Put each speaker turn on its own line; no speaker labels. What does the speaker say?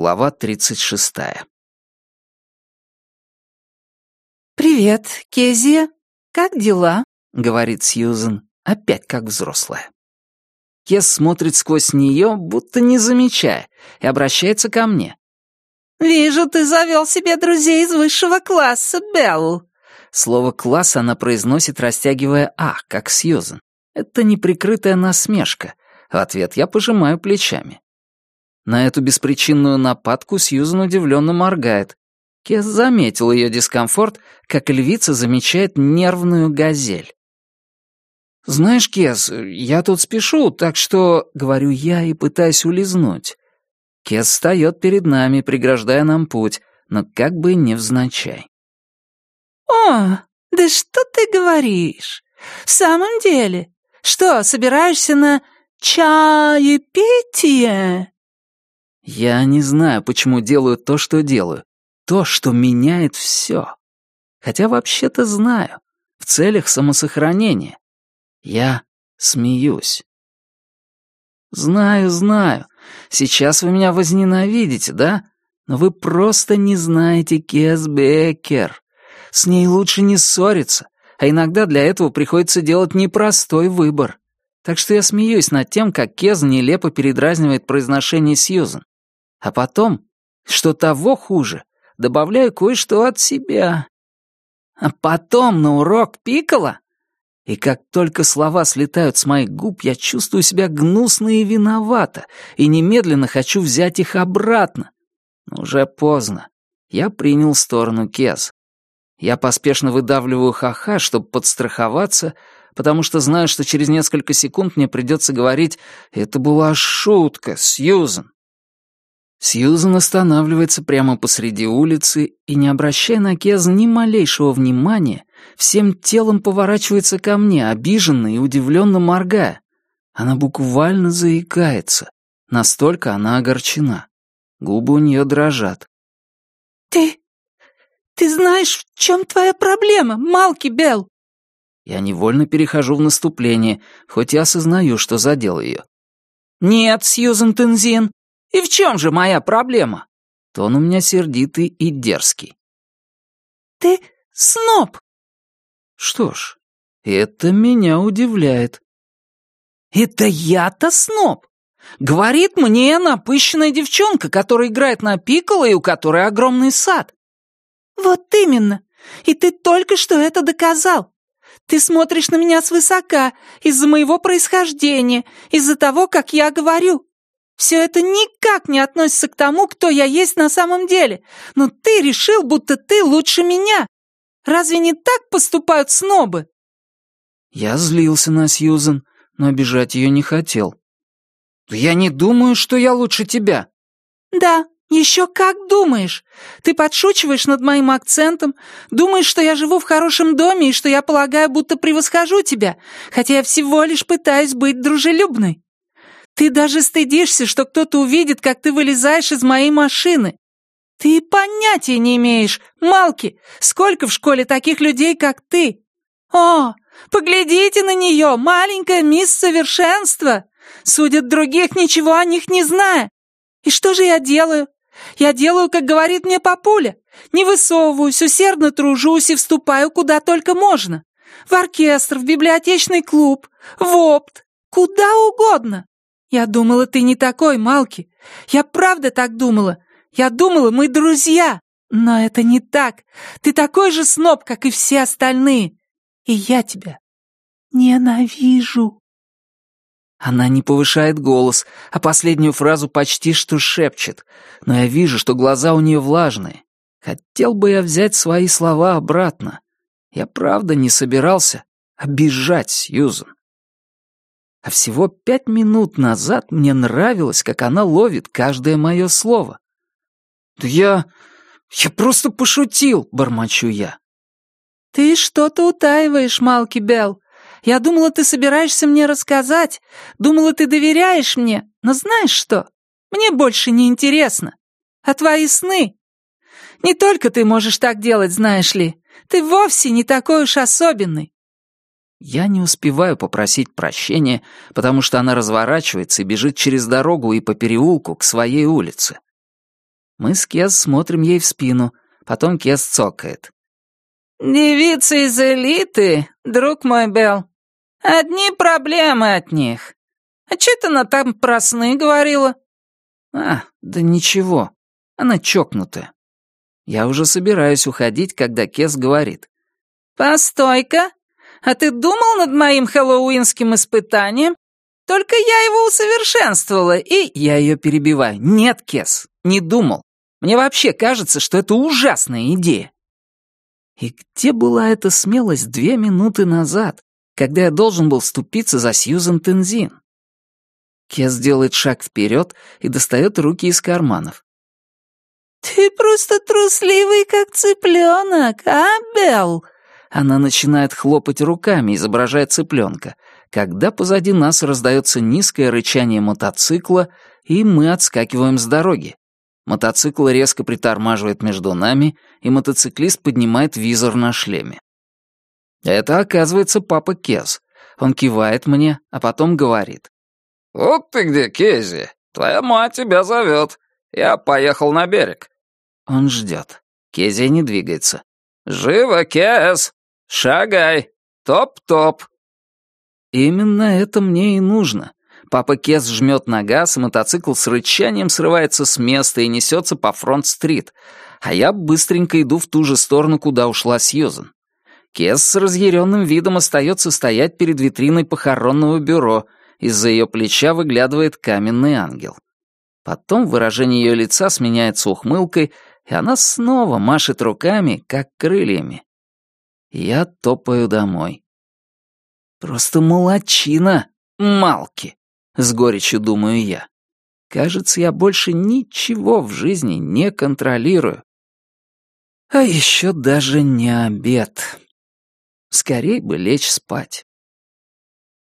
Глава 36.
«Привет, Кезия. Как дела?»
— говорит Сьюзен, опять как взрослая. Кес смотрит сквозь нее, будто не замечая, и обращается ко мне.
«Вижу, ты завел себе друзей из высшего класса, Белл».
Слово «класс» она произносит, растягивая «а», как Сьюзен. Это неприкрытая насмешка. В ответ я пожимаю плечами. На эту беспричинную нападку Сьюзен удивленно моргает. Кес заметил ее дискомфорт, как львица замечает нервную газель. «Знаешь, Кес, я тут спешу, так что...» — говорю я и пытаюсь улизнуть. Кес встает перед нами, преграждая нам путь, но как бы невзначай.
«О, да что ты говоришь? В самом деле? Что, собираешься на чаепитие?»
Я не знаю, почему делаю то, что делаю. То, что меняет все. Хотя вообще-то знаю. В целях самосохранения. Я смеюсь. Знаю, знаю. Сейчас вы меня возненавидите, да? Но вы просто не знаете Кес Беккер. С ней лучше не ссориться, а иногда для этого приходится делать непростой выбор. Так что я смеюсь над тем, как Кез нелепо передразнивает произношение Сьюзен. А потом, что того хуже, добавляю кое-что от себя. А потом на урок Пикала. И как только слова слетают с моих губ, я чувствую себя гнусно и виновато, и немедленно хочу взять их обратно. Но уже поздно. Я принял сторону Кез. Я поспешно выдавливаю ха-ха, чтобы подстраховаться, потому что знаю, что через несколько секунд мне придется говорить «Это была шутка, Сьюзен». Сьюзан останавливается прямо посреди улицы и, не обращая на Кез ни малейшего внимания, всем телом поворачивается ко мне, обиженно и удивленно моргая. Она буквально заикается. Настолько она огорчена. Губы у нее дрожат.
«Ты... ты знаешь, в чем твоя проблема, Малки Белл?»
Я невольно перехожу в наступление, хоть и осознаю, что задел ее. «Нет, Сьюзен Тензин, и в чем же моя проблема?» Тон у меня сердитый и дерзкий.
«Ты сноб!»
Что ж, это меня удивляет. «Это я-то сноб!» Говорит мне напыщенная девчонка, которая играет на пикколо и у которой огромный сад.
Вот именно. И ты только что это доказал. Ты смотришь на меня свысока из-за моего происхождения, из-за того, как я говорю. Все это никак не относится к тому, кто я есть на самом деле. Но ты решил, будто ты лучше меня. Разве не так поступают снобы?»
Я злился на Сьюзен, но обижать ее не хотел. «Я не думаю, что я лучше тебя».
«Да, еще как думаешь. Ты подшучиваешь над моим акцентом, думаешь, что я живу в хорошем доме и что я полагаю, будто превосхожу тебя, хотя я всего лишь пытаюсь быть дружелюбной. Ты даже стыдишься, что кто-то увидит, как ты вылезаешь из моей машины. Ты понятия не имеешь, Малки, сколько в школе таких людей, как ты. О, поглядите на нее, маленькая мисс Совершенство. Судят других, ничего о них не зная. И что же я делаю? Я делаю, как говорит мне папуля. Не высовываюсь, усердно тружусь и вступаю куда только можно. В оркестр, в библиотечный клуб, в опт, куда угодно. «Я думала, ты не такой, Малки. Я правда так думала. Я думала, мы друзья. Но это не так. Ты такой же сноб, как и все остальные. И я тебя ненавижу».
Она не повышает голос, а последнюю фразу почти что шепчет. Но я вижу, что глаза у нее влажные. Хотел бы я взять свои слова обратно. Я правда не собирался обижать Сьюзан. А всего пять минут назад мне нравилось, как она ловит каждое мое слово. «Да я... я просто пошутил», — бормочу я.
«Ты что-то утаиваешь, Малки Белл. Я думала, ты собираешься мне рассказать. Думала, ты доверяешь мне. Но знаешь что? Мне больше не интересно. А твои сны? Не только ты можешь так делать, знаешь ли. Ты вовсе не такой уж особенный.
Я не успеваю попросить прощения, потому что она разворачивается и бежит через дорогу и по переулку к своей улице. Мы с Кес смотрим ей в спину, потом Кес цокает.
«Девица из элиты, друг мой Белл. Одни проблемы от них. А что ты она там про сны говорила?»
«А, да ничего. Она чокнутая». Я уже собираюсь уходить, когда Кес говорит.
«Постой-ка, а ты думал над моим хэллоуинским испытанием? Только я его усовершенствовала, и...»
Я ее перебиваю. «Нет, Кес, не думал. Мне вообще кажется, что это ужасная идея». И где была эта смелость две минуты назад, когда я должен был вступиться за Сьюзен Тензин? Кес делает шаг вперед и достает руки из карманов.
«Ты просто трусливый, как цыпленок, а, Белл?»
Она начинает хлопать руками, изображая цыпленка, когда позади нас раздается низкое рычание мотоцикла, и мы отскакиваем с дороги. Мотоцикл резко притормаживает между нами, и мотоциклист поднимает визор на шлеме. Это, оказывается, папа Кез. Он кивает мне, а потом говорит.
«Вот ты где, Кези. Твоя мать тебя зовет. Я поехал на берег».
Он ждет. Кези не двигается.
«Живо, Кез! Шагай! Топ-топ!»
Именно это мне и нужно. Папа Кес жмет на газ, и мотоцикл с рычанием срывается с места и несется по фронт-стрит, а я быстренько иду в ту же сторону, куда ушла Сьюзан. Кес с разъяренным видом остается стоять перед витриной похоронного бюро, из-за ее плеча выглядывает каменный ангел. Потом выражение ее лица сменяется ухмылкой, и она снова машет руками, как крыльями. Я топаю домой. Просто молочина, Малки. С горечью думаю я. Кажется, я больше ничего в жизни не контролирую. А еще даже не обед. Скорей бы лечь спать.